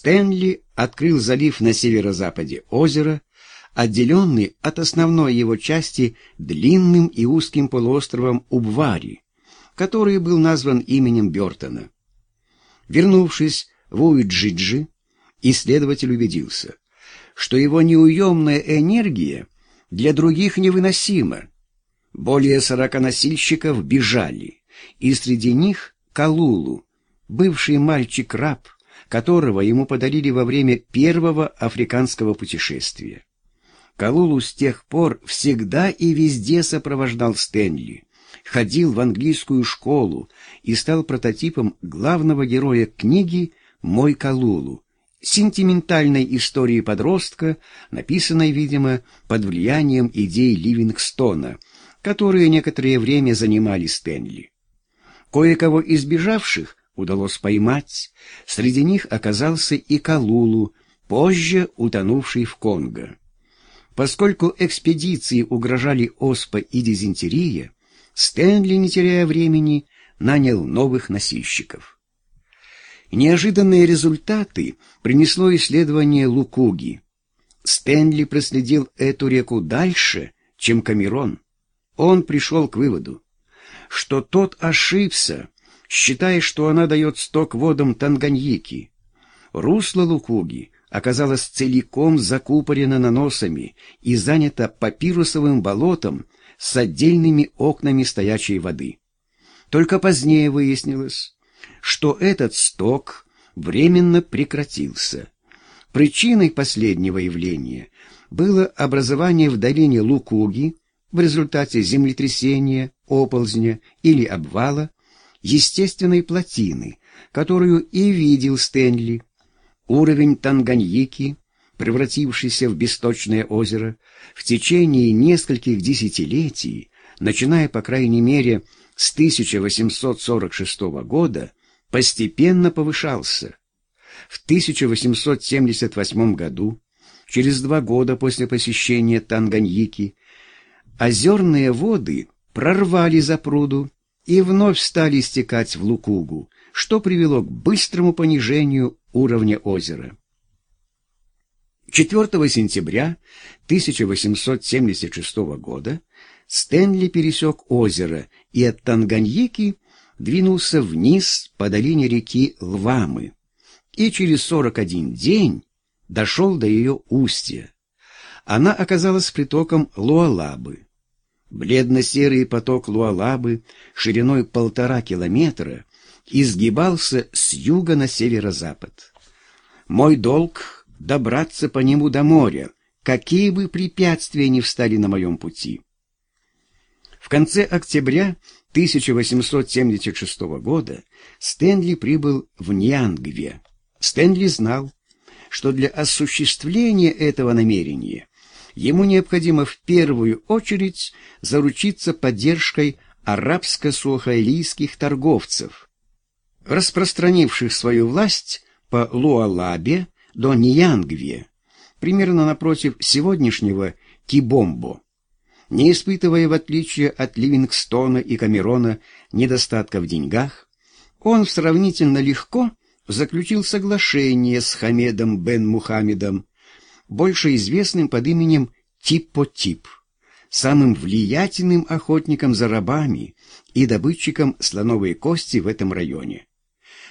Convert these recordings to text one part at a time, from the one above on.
Стэнли открыл залив на северо-западе озера, отделенный от основной его части длинным и узким полуостровом Убвари, который был назван именем Бертона. Вернувшись в Уиджиджи, исследователь убедился, что его неуемная энергия для других невыносима. Более сорока носильщиков бежали, и среди них Калулу, бывший мальчик-раб, которого ему подарили во время первого африканского путешествия. Калулу с тех пор всегда и везде сопровождал Стэнли, ходил в английскую школу и стал прототипом главного героя книги «Мой Калулу», сентиментальной истории подростка, написанной, видимо, под влиянием идей Ливингстона, которые некоторое время занимали Стэнли. Кое-кого избежавших удалось поймать, среди них оказался и Калулу, позже утонувший в Конго. Поскольку экспедиции угрожали оспа и дизентерия, Стэнли, не теряя времени, нанял новых носильщиков. Неожиданные результаты принесло исследование Лукуги. Стэнли проследил эту реку дальше, чем Камерон. Он пришел к выводу, что тот ошибся, считая, что она дает сток водам Танганьики. Русло Лукуги оказалось целиком закупорено наносами и занято папирусовым болотом с отдельными окнами стоячей воды. Только позднее выяснилось, что этот сток временно прекратился. Причиной последнего явления было образование в долине Лукуги в результате землетрясения, оползня или обвала естественной плотины, которую и видел Стэнли. Уровень Танганьики, превратившийся в бесточное озеро, в течение нескольких десятилетий, начиная, по крайней мере, с 1846 года, постепенно повышался. В 1878 году, через два года после посещения Танганьики, озерные воды прорвали запруду и вновь стали стекать в Лукугу, что привело к быстрому понижению уровня озера. 4 сентября 1876 года Стэнли пересек озеро и от Танганьики двинулся вниз по долине реки Лвамы и через 41 день дошел до ее устья. Она оказалась притоком Луалабы. Бледно-серый поток Луалабы шириной полтора километра изгибался с юга на северо-запад. Мой долг — добраться по нему до моря, какие бы препятствия ни встали на моем пути. В конце октября 1876 года Стэнли прибыл в Ньянгве. Стэнли знал, что для осуществления этого намерения ему необходимо в первую очередь заручиться поддержкой арабско-суахайлийских торговцев, распространивших свою власть по Луалабе до Ньянгве, примерно напротив сегодняшнего Кибомбо. Не испытывая, в отличие от Ливингстона и Камерона, недостатка в деньгах, он сравнительно легко заключил соглашение с Хамедом бен Мухаммедом, больше известным под именем Типо-Тип, самым влиятельным охотником за рабами и добытчиком слоновой кости в этом районе.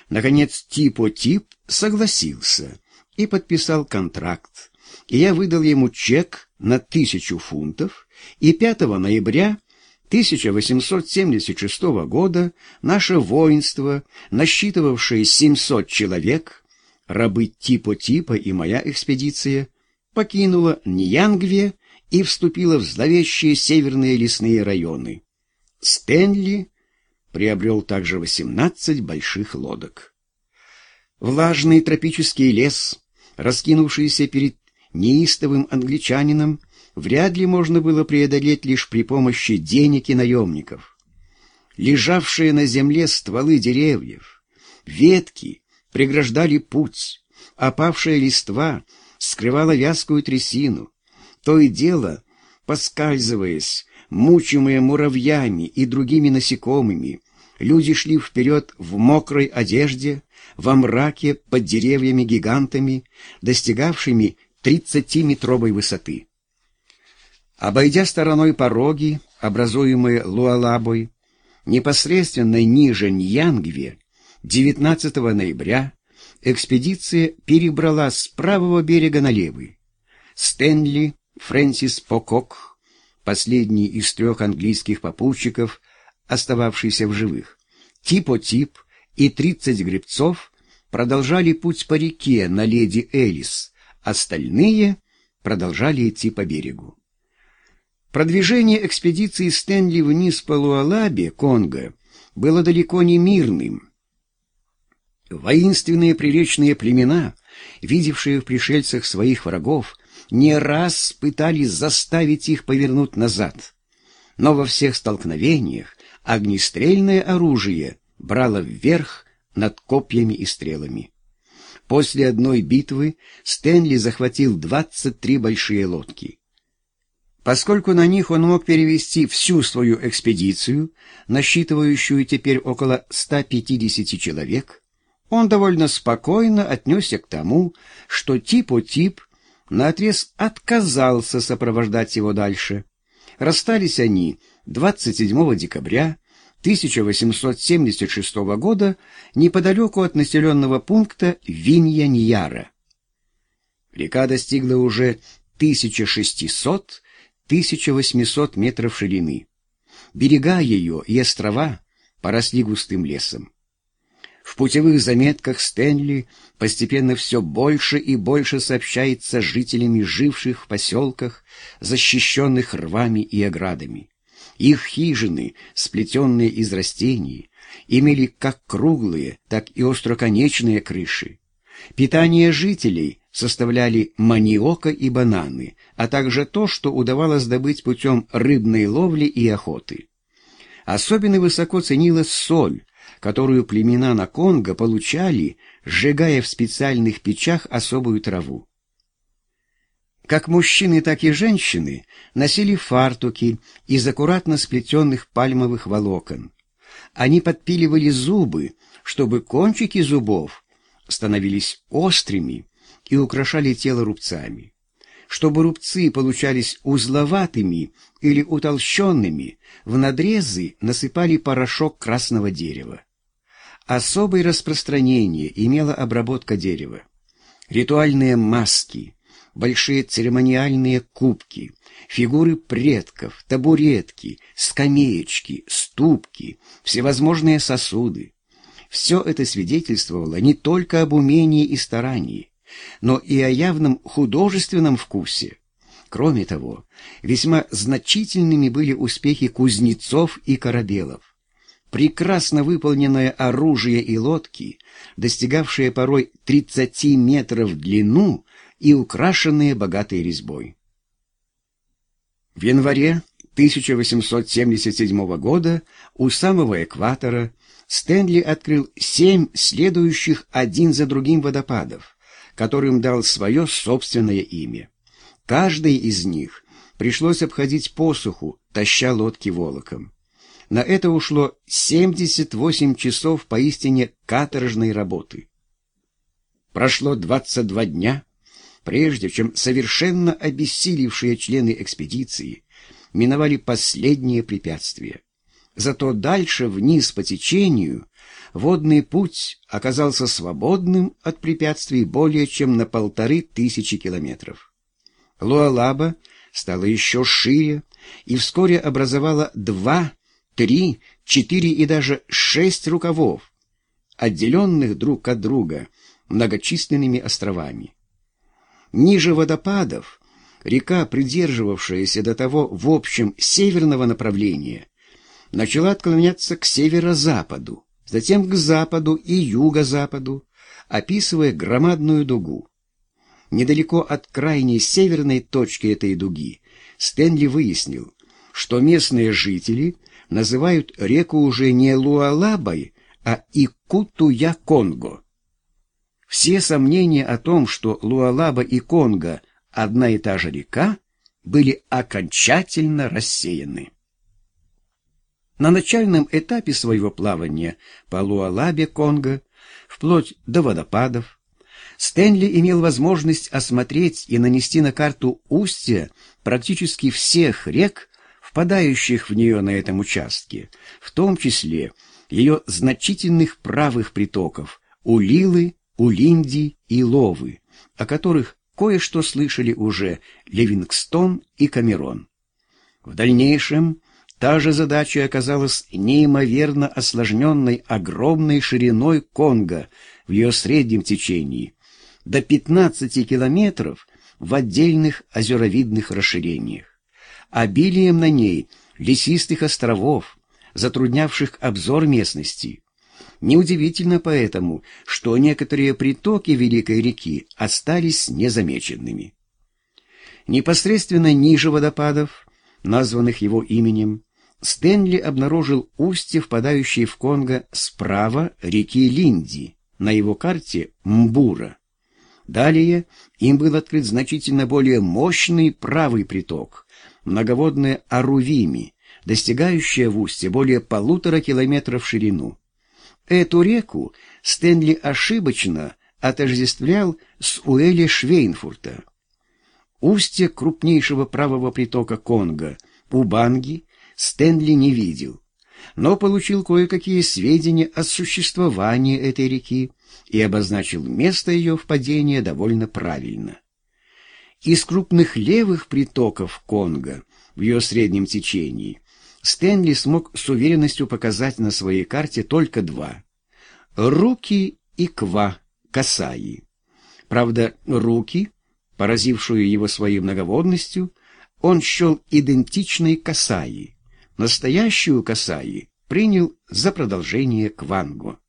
Наконец Типо-Тип согласился и подписал контракт, и я выдал ему чек на тысячу фунтов, и 5 ноября 1876 года наше воинство, насчитывавшее 700 человек, рабы Типо-Типа и моя экспедиция, покинула Ньянгве и вступила в зловещие северные лесные районы. Стэнли приобрел также 18 больших лодок. Влажный тропический лес, раскинувшийся перед неистовым англичанином, вряд ли можно было преодолеть лишь при помощи денег и наемников. Лежавшие на земле стволы деревьев, ветки преграждали путь, опавшая листва скрывала вязкую трясину. То и дело, поскальзываясь, мучимые муравьями и другими насекомыми, Люди шли вперед в мокрой одежде, во мраке под деревьями-гигантами, достигавшими 30-метровой высоты. Обойдя стороной пороги, образуемые Луалабой, непосредственно ниже Ньянгве, 19 ноября экспедиция перебрала с правого берега на левый. Стэнли Фрэнсис Покок, последний из трех английских попутчиков, остававшийся в живых, Типо-Тип и 30 гребцов продолжали путь по реке на леди Элис, остальные продолжали идти по берегу. Продвижение экспедиции Стэнли вниз по Луалабе, Конго, было далеко не мирным. Воинственные приречные племена, видевшие в пришельцах своих врагов, не раз пытались заставить их повернуть назад. Но во всех столкновениях огнестрельное оружие брало вверх над копьями и стрелами. После одной битвы Стэнли захватил 23 большие лодки. Поскольку на них он мог перевести всю свою экспедицию, насчитывающую теперь около 150 человек, он довольно спокойно отнесся к тому, что Типо-Тип наотрез отказался сопровождать его дальше. Расстались они 27 декабря 1876 года неподалеку от населенного пункта Винья-Ньяра. Река достигла уже 1600-1800 метров ширины. Берега ее и острова поросли густым лесом. В путевых заметках Стэнли постепенно все больше и больше сообщается жителями, живших в поселках, защищенных рвами и оградами. Их хижины, сплетенные из растений, имели как круглые, так и остроконечные крыши. Питание жителей составляли маниока и бананы, а также то, что удавалось добыть путем рыбной ловли и охоты. Особенно высоко ценилась соль, которую племена на Конго получали, сжигая в специальных печах особую траву. Как мужчины, так и женщины носили фартуки из аккуратно сплетенных пальмовых волокон. Они подпиливали зубы, чтобы кончики зубов становились острыми и украшали тело рубцами. Чтобы рубцы получались узловатыми или утолщенными, в надрезы насыпали порошок красного дерева. Особое распространение имела обработка дерева. Ритуальные маски, большие церемониальные кубки, фигуры предков, табуретки, скамеечки, ступки, всевозможные сосуды. Все это свидетельствовало не только об умении и старании, но и о явном художественном вкусе. Кроме того, весьма значительными были успехи кузнецов и корабелов прекрасно выполненное оружие и лодки, достигавшие порой 30 метров в длину и украшенные богатой резьбой. В январе 1877 года у самого экватора Стэнли открыл семь следующих один за другим водопадов, которым дал свое собственное имя. Каждый из них пришлось обходить посуху, таща лодки волоком. На это ушло 78 часов поистине каторжной работы. Прошло 22 дня, прежде чем совершенно обессилевшие члены экспедиции миновали последние препятствия. Зато дальше, вниз по течению, водный путь оказался свободным от препятствий более чем на полторы тысячи километров. Луалаба стала еще шире и вскоре образовала два три, четыре и даже шесть рукавов, отделенных друг от друга многочисленными островами. Ниже водопадов река, придерживавшаяся до того в общем северного направления, начала отклоняться к северо-западу, затем к западу и юго-западу, описывая громадную дугу. Недалеко от крайней северной точки этой дуги Стэнли выяснил, что местные жители – называют реку уже не Луалабой, а Икутуя-Конго. Все сомнения о том, что Луалаба и Конго одна и та же река, были окончательно рассеяны. На начальном этапе своего плавания по Луалабе Конго, вплоть до водопадов, Стэнли имел возможность осмотреть и нанести на карту устья практически всех рек, впадающих в нее на этом участке, в том числе ее значительных правых притоков Улилы, Улинди и Ловы, о которых кое-что слышали уже Ливингстон и Камерон. В дальнейшем та же задача оказалась неимоверно осложненной огромной шириной Конго в ее среднем течении, до 15 километров в отдельных озеровидных расширениях, обилием на ней лесистых островов, затруднявших обзор местности, Неудивительно поэтому, что некоторые притоки Великой реки остались незамеченными. Непосредственно ниже водопадов, названных его именем, Стэнли обнаружил устье, впадающее в Конго справа реки Линди, на его карте Мбура. Далее им был открыт значительно более мощный правый приток, многоводная Арувими, достигающая в устье более полутора километров в ширину. Эту реку Стэнли ошибочно отождествлял с Уэли Швейнфурта. Устье крупнейшего правого притока Конго, Убанги, Стэнли не видел, но получил кое-какие сведения о существовании этой реки и обозначил место ее впадения довольно правильно. Из крупных левых притоков Конго в ее среднем течении Стэнли смог с уверенностью показать на своей карте только два — Руки и Ква, Касаи. Правда, Руки, поразившую его своей многоводностью, он счел идентичной Касаи. Настоящую Касаи принял за продолжение Кванго.